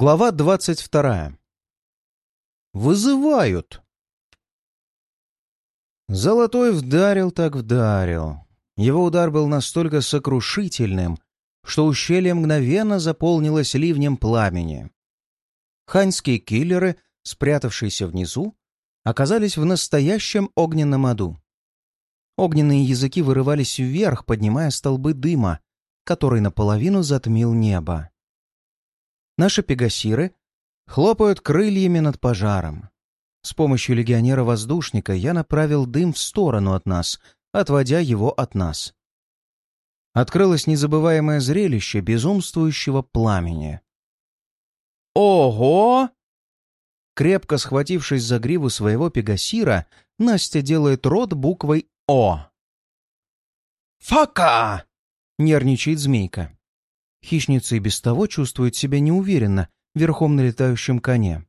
Глава двадцать вторая. Вызывают. Золотой вдарил так вдарил. Его удар был настолько сокрушительным, что ущелье мгновенно заполнилось ливнем пламени. Ханьские киллеры, спрятавшиеся внизу, оказались в настоящем огненном аду. Огненные языки вырывались вверх, поднимая столбы дыма, который наполовину затмил небо. Наши пегасиры хлопают крыльями над пожаром. С помощью легионера-воздушника я направил дым в сторону от нас, отводя его от нас. Открылось незабываемое зрелище безумствующего пламени. «Ого!» Крепко схватившись за гриву своего пегасира, Настя делает рот буквой «О». «Фака!» — нервничает змейка. Хищница и без того чувствует себя неуверенно верхом на летающем коне.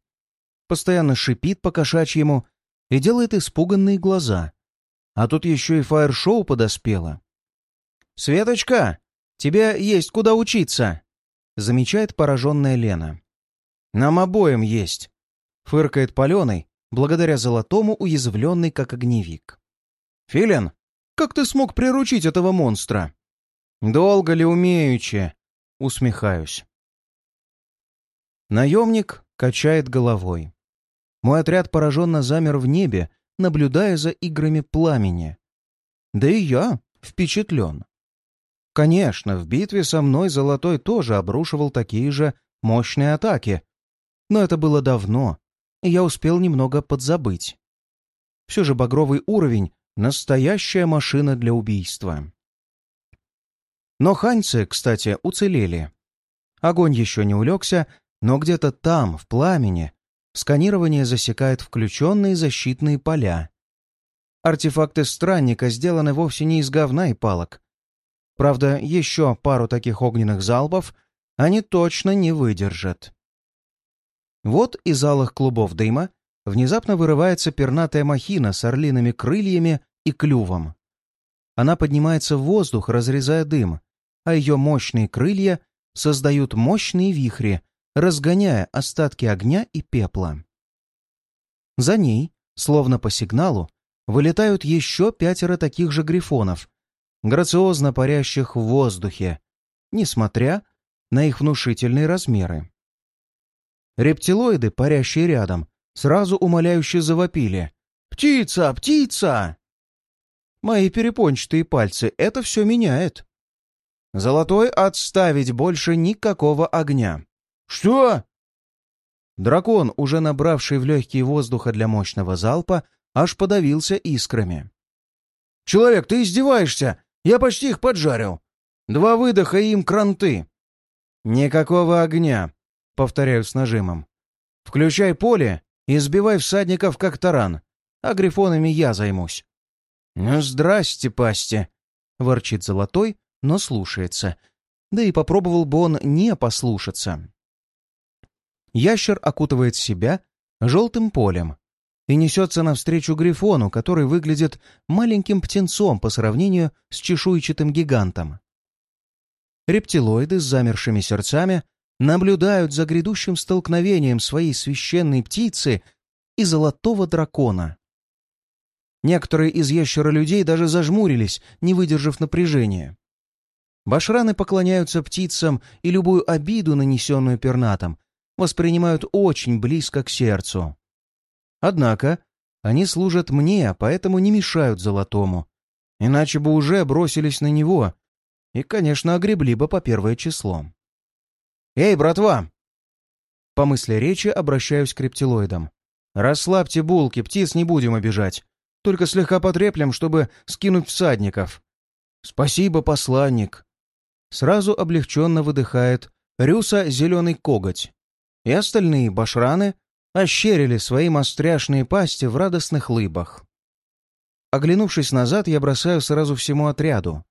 Постоянно шипит по кошачьему и делает испуганные глаза. А тут еще и фаер-шоу подоспело. «Светочка, тебе есть куда учиться!» — замечает пораженная Лена. «Нам обоим есть!» — фыркает паленый, благодаря золотому уязвленный как огневик. «Филин, как ты смог приручить этого монстра?» «Долго ли умеючи?» Усмехаюсь. Наемник качает головой. Мой отряд пораженно замер в небе, наблюдая за играми пламени. Да и я впечатлен. Конечно, в битве со мной Золотой тоже обрушивал такие же мощные атаки. Но это было давно, и я успел немного подзабыть. Все же багровый уровень — настоящая машина для убийства. Но ханьцы, кстати, уцелели. Огонь еще не улегся, но где-то там, в пламени, сканирование засекает включенные защитные поля. Артефакты странника сделаны вовсе не из говна и палок. Правда, еще пару таких огненных залпов они точно не выдержат. Вот из алых клубов дыма внезапно вырывается пернатая махина с орлиными крыльями и клювом. Она поднимается в воздух, разрезая дым, а ее мощные крылья создают мощные вихри, разгоняя остатки огня и пепла. За ней, словно по сигналу, вылетают еще пятеро таких же грифонов, грациозно парящих в воздухе, несмотря на их внушительные размеры. Рептилоиды, парящие рядом, сразу умоляюще завопили. «Птица! Птица!» Мои перепончатые пальцы это все меняет. Золотой отставить больше никакого огня. Что? Дракон, уже набравший в легкие воздуха для мощного залпа, аж подавился искрами. «Человек, ты издеваешься? Я почти их поджарил. Два выдоха и им кранты». «Никакого огня», — повторяю с нажимом. «Включай поле и сбивай всадников, как таран, а грифонами я займусь». «Ну, здрасте, пасти», — ворчит Золотой, но слушается. Да и попробовал бы он не послушаться. Ящер окутывает себя желтым полем и несется навстречу Грифону, который выглядит маленьким птенцом по сравнению с чешуйчатым гигантом. Рептилоиды с замершими сердцами наблюдают за грядущим столкновением своей священной птицы и золотого дракона. Некоторые из ящеролюдей даже зажмурились, не выдержав напряжения. Башраны поклоняются птицам и любую обиду, нанесенную пернатом, воспринимают очень близко к сердцу. Однако они служат мне, поэтому не мешают золотому. Иначе бы уже бросились на него и, конечно, огребли бы по первое число. «Эй, братва!» По мысли речи обращаюсь к рептилоидам. «Расслабьте булки, птиц не будем обижать. Только слегка потреплем, чтобы скинуть всадников». «Спасибо, посланник!» Сразу облегченно выдыхает Рюса зеленый коготь. И остальные башраны ощерили свои мостряшные пасти в радостных лыбах. Оглянувшись назад, я бросаю сразу всему отряду.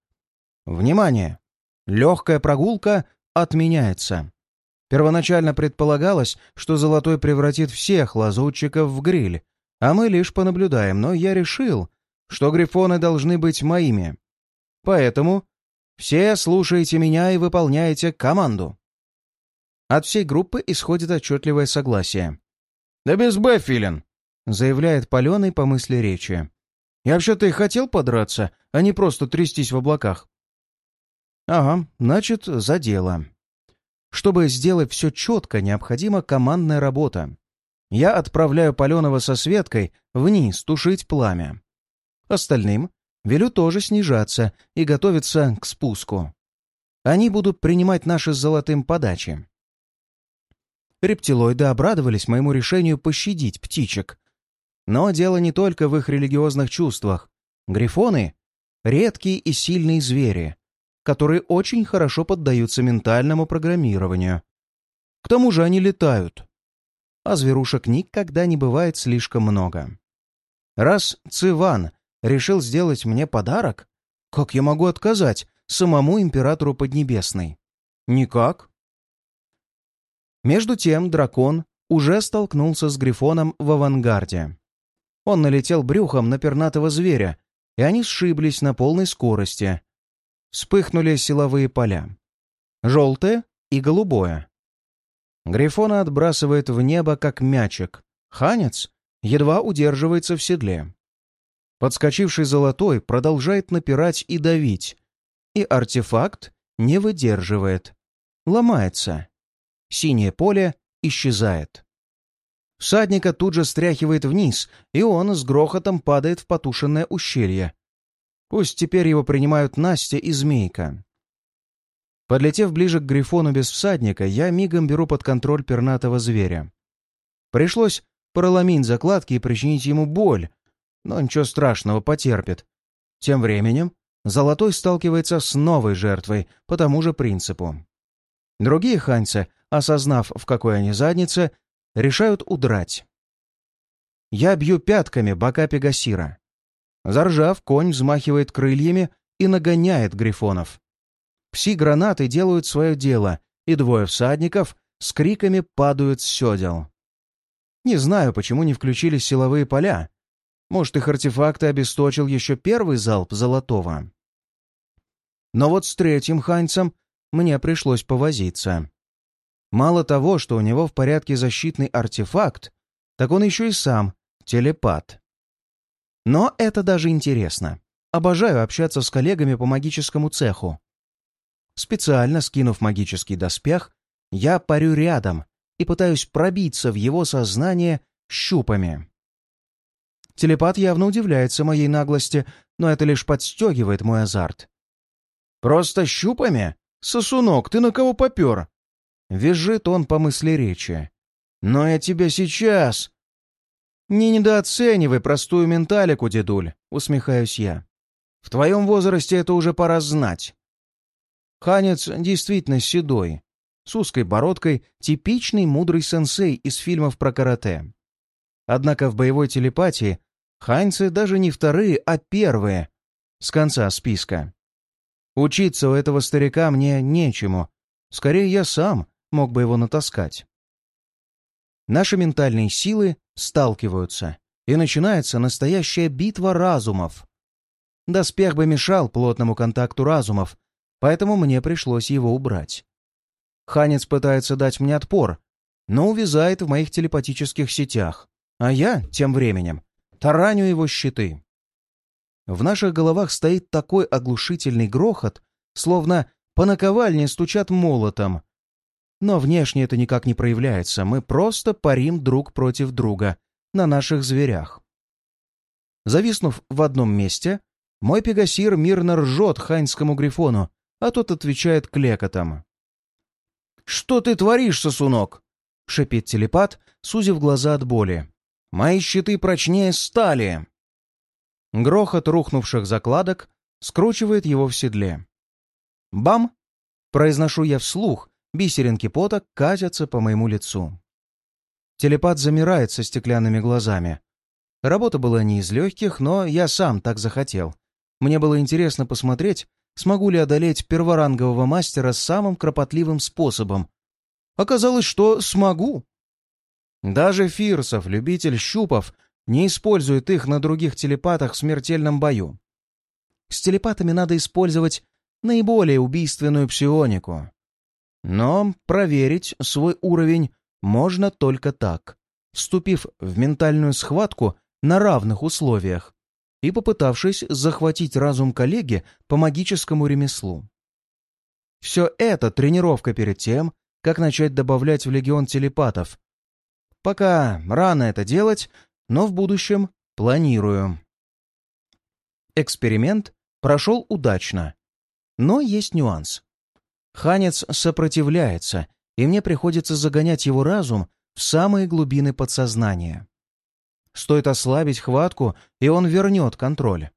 Внимание! Легкая прогулка отменяется. Первоначально предполагалось, что Золотой превратит всех лазутчиков в гриль, а мы лишь понаблюдаем, но я решил, что грифоны должны быть моими. Поэтому все слушаете меня и выполняете команду. От всей группы исходит отчетливое согласие. «Да без Б, Филин!» — заявляет Паленый по мысли речи. «Я вообще-то и хотел подраться, а не просто трястись в облаках». «Ага, значит, за дело». Чтобы сделать все четко, необходима командная работа. Я отправляю Паленого со Светкой вниз тушить пламя. Остальным велю тоже снижаться и готовиться к спуску. Они будут принимать наши с Золотым подачи. Рептилоиды обрадовались моему решению пощадить птичек. Но дело не только в их религиозных чувствах. Грифоны — редкие и сильные звери, которые очень хорошо поддаются ментальному программированию. К тому же они летают. А зверушек никогда не бывает слишком много. Раз Циван решил сделать мне подарок, как я могу отказать самому императору Поднебесной? Никак. Между тем дракон уже столкнулся с Грифоном в авангарде. Он налетел брюхом на пернатого зверя, и они сшиблись на полной скорости. Вспыхнули силовые поля. Желтое и голубое. Грифона отбрасывает в небо, как мячик. Ханец едва удерживается в седле. Подскочивший золотой продолжает напирать и давить, и артефакт не выдерживает. Ломается. Синее поле исчезает. Всадника тут же стряхивает вниз, и он с грохотом падает в потушенное ущелье. Пусть теперь его принимают Настя и Змейка. Подлетев ближе к Грифону без всадника, я мигом беру под контроль пернатого зверя. Пришлось проломить закладки и причинить ему боль, но ничего страшного, потерпит. Тем временем Золотой сталкивается с новой жертвой по тому же принципу. Другие ханьцы, осознав, в какой они заднице, решают удрать. Я бью пятками бока Пегасира. Заржав, конь взмахивает крыльями и нагоняет грифонов. Пси-гранаты делают свое дело, и двое всадников с криками падают с седел. Не знаю, почему не включили силовые поля. Может, их артефакты обесточил еще первый залп золотого. Но вот с третьим ханьцем мне пришлось повозиться. Мало того, что у него в порядке защитный артефакт, так он еще и сам телепат. Но это даже интересно. Обожаю общаться с коллегами по магическому цеху. Специально скинув магический доспех, я парю рядом и пытаюсь пробиться в его сознание щупами. Телепат явно удивляется моей наглости, но это лишь подстегивает мой азарт. «Просто щупами? Сосунок, ты на кого попер?» Визжит он по мысли речи. «Но я тебя сейчас...» «Не недооценивай простую менталику, дедуль», — усмехаюсь я. «В твоем возрасте это уже пора знать». Ханец действительно седой, с узкой бородкой, типичный мудрый сенсей из фильмов про карате. Однако в боевой телепатии ханьцы даже не вторые, а первые, с конца списка. Учиться у этого старика мне нечему. Скорее, я сам мог бы его натаскать. Наши ментальные силы сталкиваются, и начинается настоящая битва разумов. Доспех бы мешал плотному контакту разумов, поэтому мне пришлось его убрать. Ханец пытается дать мне отпор, но увязает в моих телепатических сетях, а я, тем временем, тараню его щиты. В наших головах стоит такой оглушительный грохот, словно по наковальне стучат молотом. Но внешне это никак не проявляется, мы просто парим друг против друга на наших зверях. Зависнув в одном месте, мой пегасир мирно ржет ханьскому грифону, а тот отвечает клекотом. «Что ты творишь, сосунок?» — шипит телепат, сузив глаза от боли. «Мои щиты прочнее стали!» Грохот рухнувших закладок скручивает его в седле. «Бам!» — произношу я вслух, бисеринки пота катятся по моему лицу. Телепат замирает со стеклянными глазами. Работа была не из легких, но я сам так захотел. Мне было интересно посмотреть, смогу ли одолеть перворангового мастера самым кропотливым способом. Оказалось, что смогу. Даже Фирсов, любитель щупов, не использует их на других телепатах в смертельном бою. С телепатами надо использовать наиболее убийственную псионику. Но проверить свой уровень можно только так, вступив в ментальную схватку на равных условиях и попытавшись захватить разум коллеги по магическому ремеслу. Все это тренировка перед тем, как начать добавлять в легион телепатов. Пока рано это делать, но в будущем планирую. Эксперимент прошел удачно. Но есть нюанс. Ханец сопротивляется, и мне приходится загонять его разум в самые глубины подсознания. Стоит ослабить хватку, и он вернет контроль.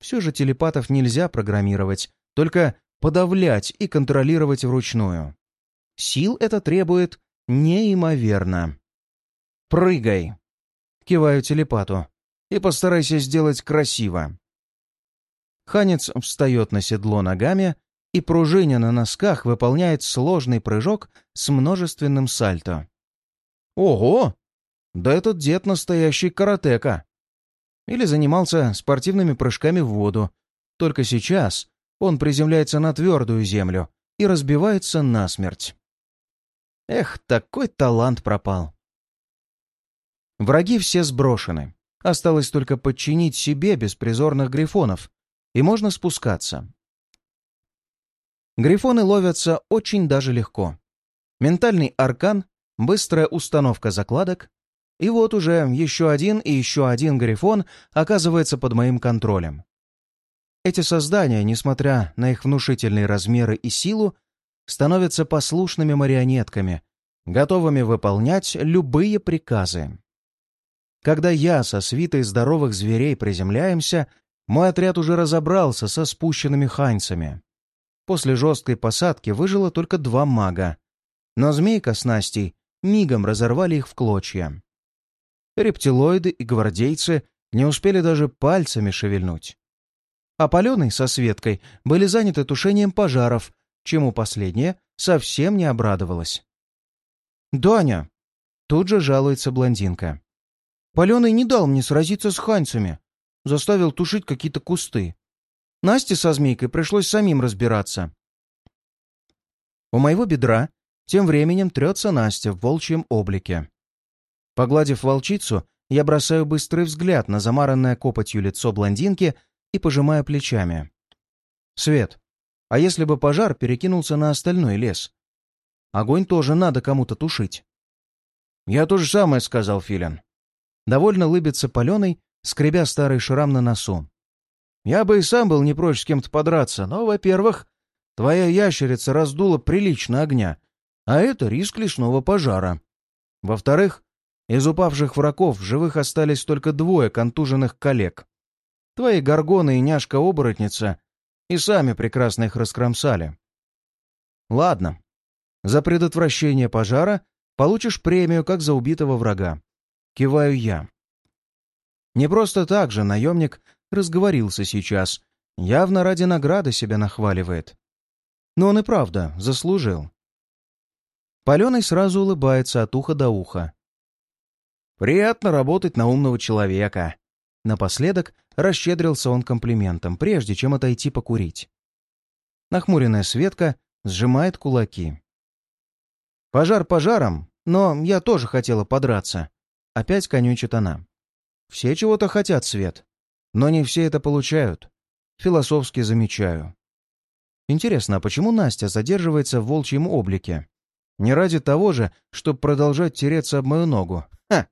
Все же телепатов нельзя программировать, только подавлять и контролировать вручную. Сил это требует неимоверно. «Прыгай!» — киваю телепату. «И постарайся сделать красиво». Ханец встает на седло ногами и, пружиня на носках, выполняет сложный прыжок с множественным сальто. «Ого! Да этот дед настоящий каратека!» Или занимался спортивными прыжками в воду. Только сейчас он приземляется на твердую землю и разбивается насмерть. Эх, такой талант пропал. Враги все сброшены. Осталось только подчинить себе беспризорных грифонов, и можно спускаться. Грифоны ловятся очень даже легко. Ментальный аркан, быстрая установка закладок, и вот уже еще один и еще один грифон оказывается под моим контролем. Эти создания, несмотря на их внушительные размеры и силу, становятся послушными марионетками, готовыми выполнять любые приказы. Когда я со свитой здоровых зверей приземляемся, мой отряд уже разобрался со спущенными ханьцами. После жесткой посадки выжило только два мага, но змейка с Настей мигом разорвали их в клочья. Рептилоиды и гвардейцы не успели даже пальцами шевельнуть. А Паленый со Светкой были заняты тушением пожаров, чему последняя совсем не обрадовалась. «Даня!» — тут же жалуется блондинка. «Паленый не дал мне сразиться с ханьцами заставил тушить какие-то кусты. Насте со змейкой пришлось самим разбираться. У моего бедра тем временем трется Настя в волчьем облике. Погладив волчицу, я бросаю быстрый взгляд на замаранное копотью лицо блондинки и пожимаю плечами. «Свет, а если бы пожар перекинулся на остальной лес? Огонь тоже надо кому-то тушить». «Я то же самое», — сказал Филин. Довольно лыбится паленый скребя старый шрам на носу. «Я бы и сам был не прочь с кем-то подраться, но, во-первых, твоя ящерица раздула прилично огня, а это риск лесного пожара. Во-вторых, из упавших врагов живых остались только двое контуженных коллег. Твои горгоны и няшка-оборотница и сами прекрасно их раскромсали. Ладно, за предотвращение пожара получишь премию, как за убитого врага. Киваю я. Не просто так же наемник разговорился сейчас, явно ради награды себя нахваливает. Но он и правда заслужил. Паленый сразу улыбается от уха до уха. «Приятно работать на умного человека». Напоследок расщедрился он комплиментом, прежде чем отойти покурить. Нахмуренная Светка сжимает кулаки. «Пожар пожаром, но я тоже хотела подраться», — опять конючит она. Все чего-то хотят, Свет. Но не все это получают. Философски замечаю. Интересно, а почему Настя задерживается в волчьем облике? Не ради того же, чтобы продолжать тереться об мою ногу. Ха!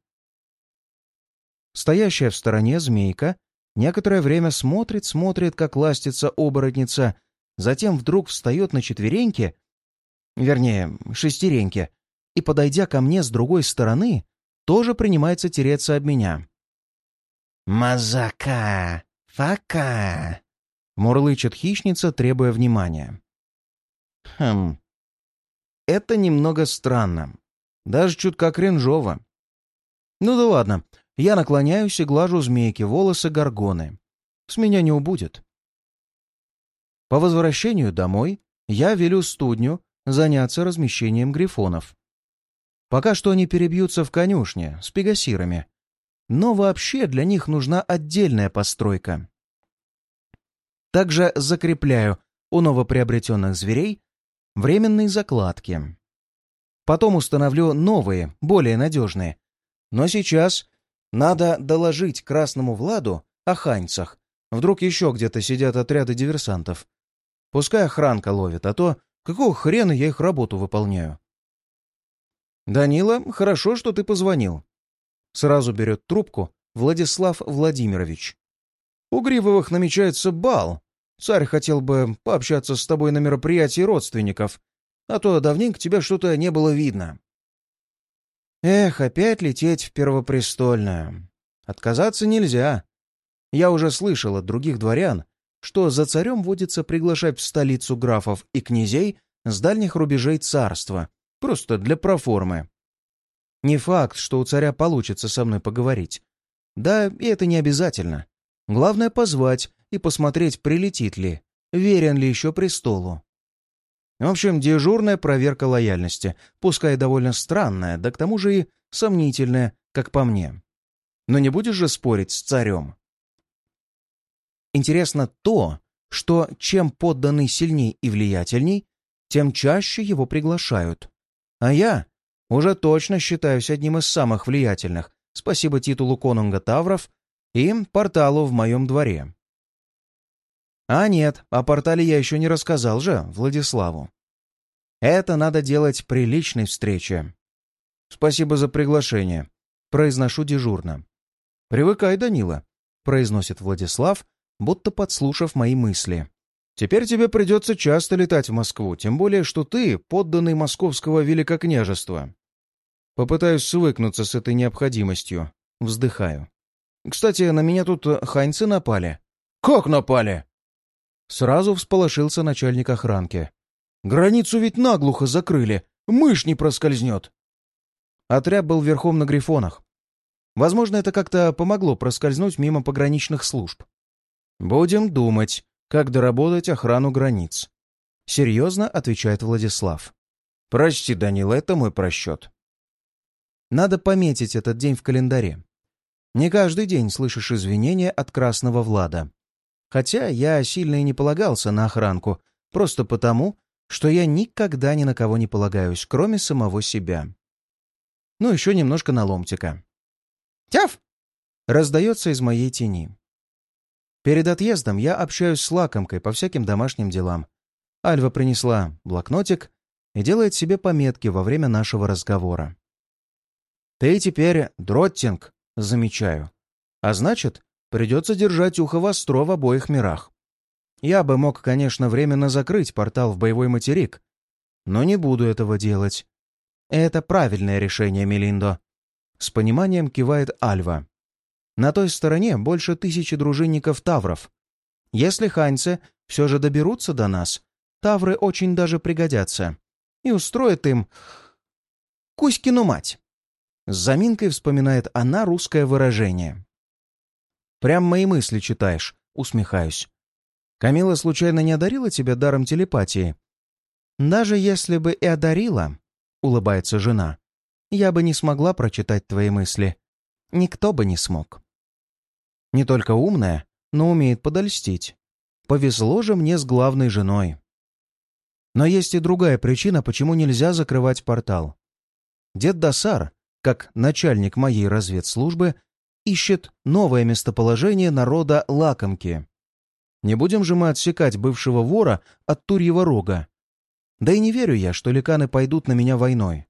Стоящая в стороне змейка некоторое время смотрит-смотрит, как ластится оборотница, затем вдруг встает на четвереньки, вернее, шестереньки, и, подойдя ко мне с другой стороны, тоже принимается тереться об меня. «Мазака! Фака!» — мурлычет хищница, требуя внимания. «Хм... Это немного странно. Даже чутка кринжово. Ну да ладно, я наклоняюсь и глажу змейки волосы горгоны. С меня не убудет. По возвращению домой я велю студню заняться размещением грифонов. Пока что они перебьются в конюшне с пегасирами, но вообще для них нужна отдельная постройка. Также закрепляю у новоприобретенных зверей временные закладки. Потом установлю новые, более надежные. Но сейчас надо доложить Красному Владу о ханьцах. Вдруг еще где-то сидят отряды диверсантов. Пускай охранка ловит, а то какого хрена я их работу выполняю? «Данила, хорошо, что ты позвонил». Сразу берет трубку Владислав Владимирович. «У Гривовых намечается бал. Царь хотел бы пообщаться с тобой на мероприятии родственников, а то давненько тебя что-то не было видно». «Эх, опять лететь в Первопрестольное. Отказаться нельзя. Я уже слышал от других дворян, что за царем водится приглашать в столицу графов и князей с дальних рубежей царства, просто для проформы. Не факт, что у царя получится со мной поговорить. Да, и это не обязательно. Главное — позвать и посмотреть, прилетит ли, верен ли еще престолу. В общем, дежурная проверка лояльности, пускай довольно странная, да к тому же и сомнительная, как по мне. Но не будешь же спорить с царем? Интересно то, что чем подданный сильней и влиятельней, тем чаще его приглашают. А я уже точно считаюсь одним из самых влиятельных, спасибо титулу конунга Тавров и порталу в моем дворе. А нет, о портале я еще не рассказал же Владиславу. Это надо делать при личной встрече. Спасибо за приглашение. Произношу дежурно. Привыкай, Данила, произносит Владислав, будто подслушав мои мысли. «Теперь тебе придется часто летать в Москву, тем более, что ты подданный московского великокняжества». Попытаюсь свыкнуться с этой необходимостью. Вздыхаю. «Кстати, на меня тут ханьцы напали». «Как напали?» Сразу всполошился начальник охранки. «Границу ведь наглухо закрыли, мышь не проскользнет». Отряд был верхом на грифонах. Возможно, это как-то помогло проскользнуть мимо пограничных служб. «Будем думать, как доработать охрану границ», — серьезно отвечает Владислав. «Прости, Данил, это мой просчет». Надо пометить этот день в календаре. Не каждый день слышишь извинения от Красного Влада. Хотя я сильно и не полагался на охранку, просто потому, что я никогда ни на кого не полагаюсь, кроме самого себя. Ну, еще немножко на ломтика. «Тяф!» — раздается из моей тени. Перед отъездом я общаюсь с лакомкой по всяким домашним делам. Альва принесла блокнотик и делает себе пометки во время нашего разговора. «Ты теперь дроттинг», — замечаю. А значит, придется держать ухо востро в обоих мирах. Я бы мог, конечно, временно закрыть портал в боевой материк, но не буду этого делать. Это правильное решение, Мелиндо. С пониманием кивает Альва. На той стороне больше тысячи дружинников тавров. Если ханьцы все же доберутся до нас, тавры очень даже пригодятся. И устроят им... Кузькину мать. С заминкой вспоминает она русское выражение. «Прям мои мысли читаешь», — усмехаюсь. «Камила случайно не одарила тебя даром телепатии?» «Даже если бы и одарила», — улыбается жена, — «я бы не смогла прочитать твои мысли. Никто бы не смог». Не только умная, но умеет подольстить. Повезло же мне с главной женой. Но есть и другая причина, почему нельзя закрывать портал. Дед Досар, как начальник моей разведслужбы, ищет новое местоположение народа лакомки. Не будем же мы отсекать бывшего вора от Турьего рога. Да и не верю я, что ликаны пойдут на меня войной.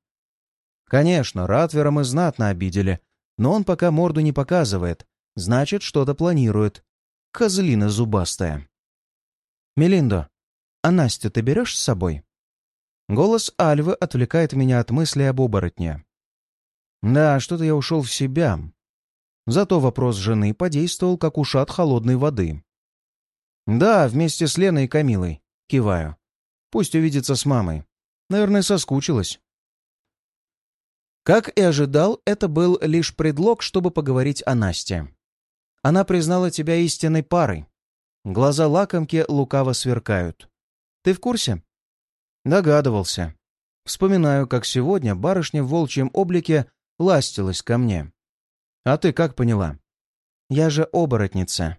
Конечно, Ратвера мы знатно обидели, но он пока морду не показывает, Значит, что-то планирует. Козлина зубастая. «Мелиндо, а Настю ты берешь с собой?» Голос Альвы отвлекает меня от мысли об оборотне. Да, что-то я ушел в себя. Зато вопрос жены подействовал, как ушат холодной воды. Да, вместе с Леной и Камилой. Киваю. Пусть увидится с мамой. Наверное, соскучилась. Как и ожидал, это был лишь предлог, чтобы поговорить о Насте. Она признала тебя истинной парой. Глаза лакомки лукаво сверкают. Ты в курсе? Догадывался. Вспоминаю, как сегодня барышня в волчьем облике ластилась ко мне. А ты как поняла? Я же оборотница.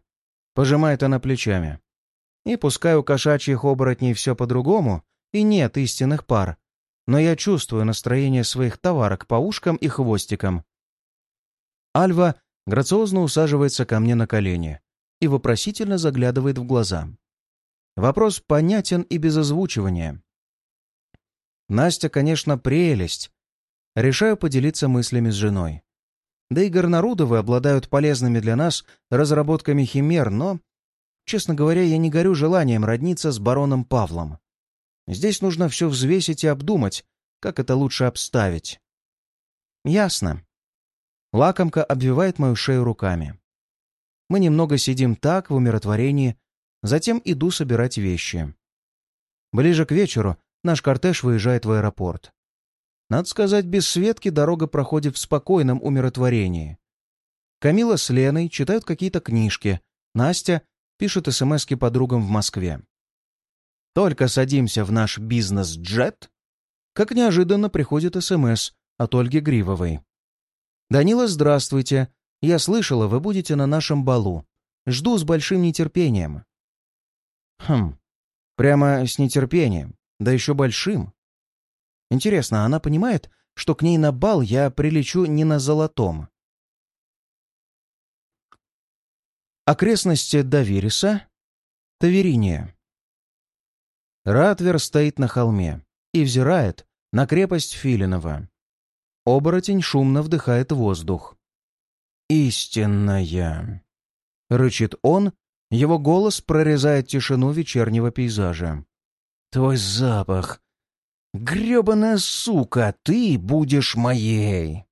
Пожимает она плечами. И пускай у кошачьих оборотней все по-другому, и нет истинных пар, но я чувствую настроение своих товарок по ушкам и хвостикам. Альва грациозно усаживается ко мне на колени и вопросительно заглядывает в глаза. Вопрос понятен и без озвучивания. Настя, конечно, прелесть. Решаю поделиться мыслями с женой. Да и Горнарудовы обладают полезными для нас разработками химер, но, честно говоря, я не горю желанием родниться с бароном Павлом. Здесь нужно все взвесить и обдумать, как это лучше обставить. Ясно. Лакомка обвивает мою шею руками. Мы немного сидим так, в умиротворении, затем иду собирать вещи. Ближе к вечеру наш кортеж выезжает в аэропорт. Надо сказать, без Светки дорога проходит в спокойном умиротворении. Камила с Леной читают какие-то книжки, Настя пишет смски подругам в Москве. Только садимся в наш бизнес-джет, как неожиданно приходит СМС от Ольги Гривовой. «Данила, здравствуйте. Я слышала, вы будете на нашем балу. Жду с большим нетерпением». Хм, прямо с нетерпением, да еще большим. Интересно, она понимает, что к ней на бал я прилечу не на золотом? Окрестности Давириса, Тавериния. Ратвер стоит на холме и взирает на крепость Филинова. Оборотень шумно вдыхает воздух. «Истинная!» — рычит он, его голос прорезает тишину вечернего пейзажа. «Твой запах! грёбаная сука, ты будешь моей!»